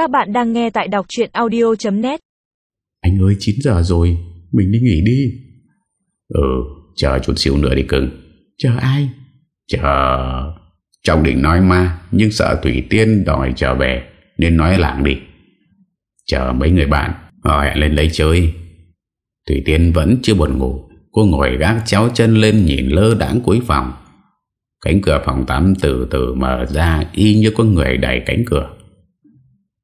Các bạn đang nghe tại đọc chuyện audio.net Anh ơi 9 giờ rồi. Mình đi nghỉ đi. Ừ chờ chút xíu nữa đi cưng. Chờ ai? Chờ. Trong định nói ma Nhưng sợ Thủy Tiên đòi trở về Nên nói làng đi. Chờ mấy người bạn Họ hẹn lên lấy chơi. Thủy Tiên vẫn chưa buồn ngủ. Cô ngồi gác chéo chân lên nhìn lơ đãng cuối phòng. Cánh cửa phòng tắm từ từ mở ra Y như có người đẩy cánh cửa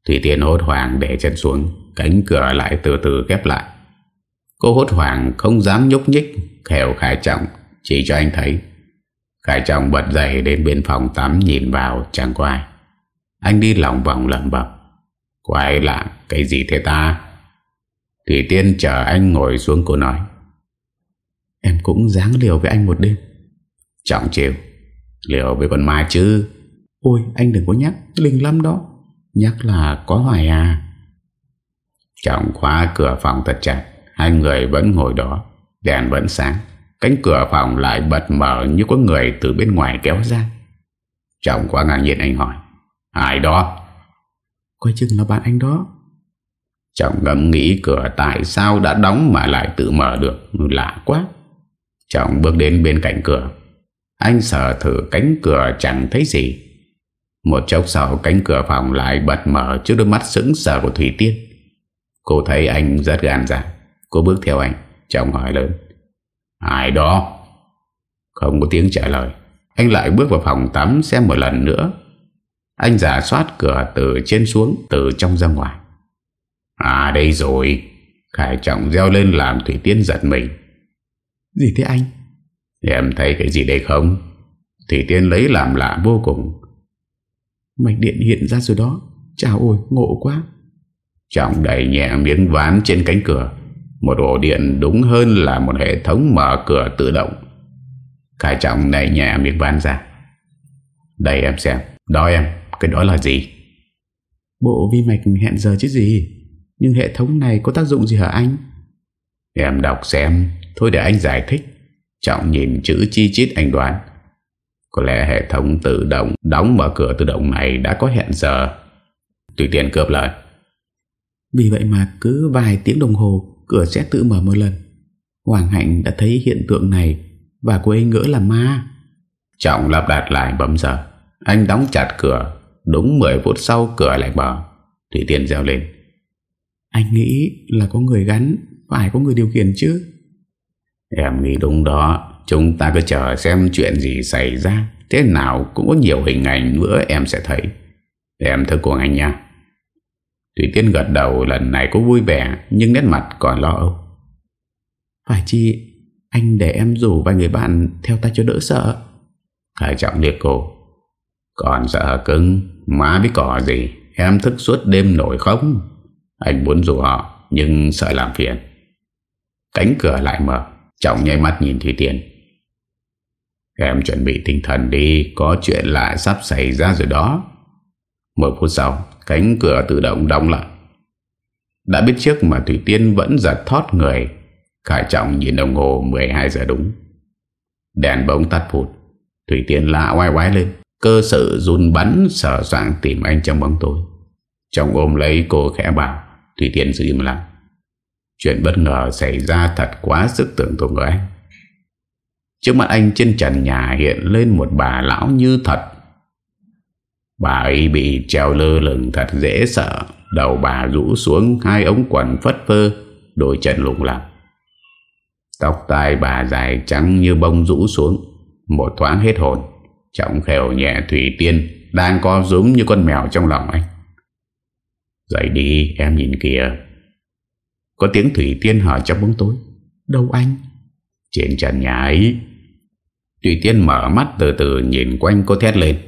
Thủy Tiên hốt hoảng để chân xuống, Cánh cửa lại từ từ khép lại. Cô hốt hoảng không dám nhúc nhích Khèo Khải Trọng, Chỉ cho anh thấy. Khải Trọng bật dậy đến bên phòng tắm Nhìn vào chẳng có ai Anh đi lòng vòng lầm bập Quay lạ, cái gì thế ta? Thủy Tiên chờ anh ngồi xuống, cô nói. Em cũng dáng liều với anh một đêm. Trọng chiều Liều với con ma chứ? Ôi, anh đừng có nhắc, Linh lắm đó. Nhắc là có hoài à. Trọng khóa cửa phòng thật chặt, Hai người vẫn ngồi đó, Đèn vẫn sáng. Cánh cửa phòng lại bật mở như có người từ bên ngoài kéo ra. Trọng quá ngạc nhiên anh hỏi, Ai đó? Coi chừng là bạn anh đó. Trọng ngẫm nghĩ cửa tại sao đã đóng mà lại tự mở được, Lạ quá. Trọng bước đến bên cạnh cửa. Anh sợ thử cánh cửa chẳng thấy gì. Một chốc sau, cánh cửa phòng lại bật mở trước đôi mắt sững sờ của Thủy Tiên. Cô thấy anh rất gan dạ Cô bước theo anh, Trọng hỏi lớn. Ai đó? Không có tiếng trả lời. Anh lại bước vào phòng tắm xem một lần nữa. Anh giả soát cửa từ trên xuống, Từ trong ra ngoài. À đây rồi. Khải Trọng reo lên làm Thủy Tiên giật mình. Gì thế anh? Em thấy cái gì đây không? Thủy Tiên lấy làm lạ vô cùng. Mạch điện hiện ra rồi đó. Chào ôi ngộ quá. Trọng đẩy nhẹ miếng ván trên cánh cửa. Một ổ điện đúng hơn là một hệ thống mở cửa tự động. Khải Trọng đẩy nhẹ miếng ván ra. Đây em xem. Đó em Cái đó là gì? Bộ vi mạch hẹn giờ chứ gì? Nhưng hệ thống này có tác dụng gì hả anh? Em đọc xem. Thôi để anh giải thích. Trọng nhìn chữ chi chít anh đoán Có lẽ hệ thống tự động Đóng mở cửa tự động này đã có hẹn giờ. Tùy tiền cướp lời. Vì vậy mà cứ vài tiếng đồng hồ Cửa sẽ tự mở một lần. Hoàng Hạnh đã thấy hiện tượng này Và cô ấy ngỡ là ma. Trọng lắp đặt lại bấm giờ. Anh đóng chặt cửa. Đúng 10 phút sau cửa lại mở. Thủy Tiên reo lên. Anh nghĩ là có người gắn Phải có người điều khiển chứ? Em nghĩ đúng đó Chúng ta cứ chờ xem chuyện gì xảy ra. Thế nào cũng có nhiều hình ảnh nữa em sẽ thấy. Em thưa cùng anh nha. Thủy Tiên gật đầu lần này có vui vẻ Nhưng nét mặt còn lo âu. Phải chi Anh để em rủ vài người bạn Theo ta cho đỡ sợ. Khải trọng liệt cô. Còn sợ cưng Má biết cỏ gì Em thức suốt đêm nổi không Anh muốn rủ họ Nhưng sợ làm phiền. Cánh cửa lại mở Trọng nhảy mắt nhìn Thủy Tiên Em chuẩn bị tinh thần đi, Có chuyện lại sắp xảy ra rồi đó. Một phút sau, Cánh cửa tự động đóng lại. Đã biết trước mà Thủy Tiên vẫn giật thoát người. Khải Trọng nhìn đồng hồ 12 giờ đúng. Đèn bóng tắt phụt. Thủy Tiên lạ oai oái lên. Cơ sự run bắn Sở soạn tìm anh trong bóng tối. Trong ôm lấy cô khẽ bảo, Thủy Tiên giữ im lặng. Chuyện bất ngờ xảy ra thật quá sức tưởng tượng của anh. Trước mặt anh trên trần nhà hiện lên một bà lão như thật. Bà ấy bị treo lơ lửng thật dễ sợ. Đầu bà rũ xuống, hai ống quần phất phơ, Đôi chân lùng lặng Tóc tai bà dài trắng như bông rũ xuống, Một thoáng hết hồn. Trọng khèo nhẹ Thủy Tiên, Đang co rúm như con mèo trong lòng anh. Dậy đi, em nhìn kìa. Có tiếng Thủy Tiên hỏi trong bóng tối. Đâu anh? Trên trần nhà ấy Thủy Tiên mở mắt từ từ nhìn quanh cô thét lên.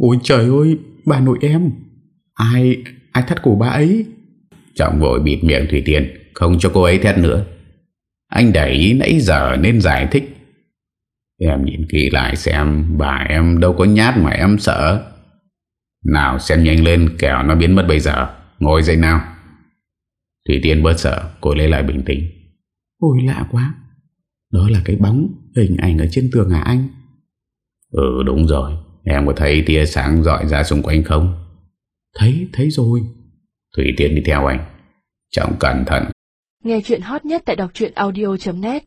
Ôi trời ơi Bà nội em Ai ai thắt cổ bà ấy? Trọng vội bịt miệng Thủy Tiên Không cho cô ấy thét nữa. Anh đẩy nãy giờ nên giải thích. Em nhìn kỹ lại xem Bà em đâu có nhát mà em sợ. Nào xem nhanh lên Kẻo nó biến mất bây giờ. Ngồi dậy nào. Thủy Tiên bớt sợ Cô lấy lại bình tĩnh. Ôi lạ quá Đó là cái bóng hình ảnh ở trên tường hả anh? Ừ đúng rồi. Em có thấy tia sáng dọi ra xung quanh không? Thấy, thấy rồi. Thủy Tiên đi theo anh. Trọng cẩn thận. Nghe chuyện hot nhất tại đọc audio.net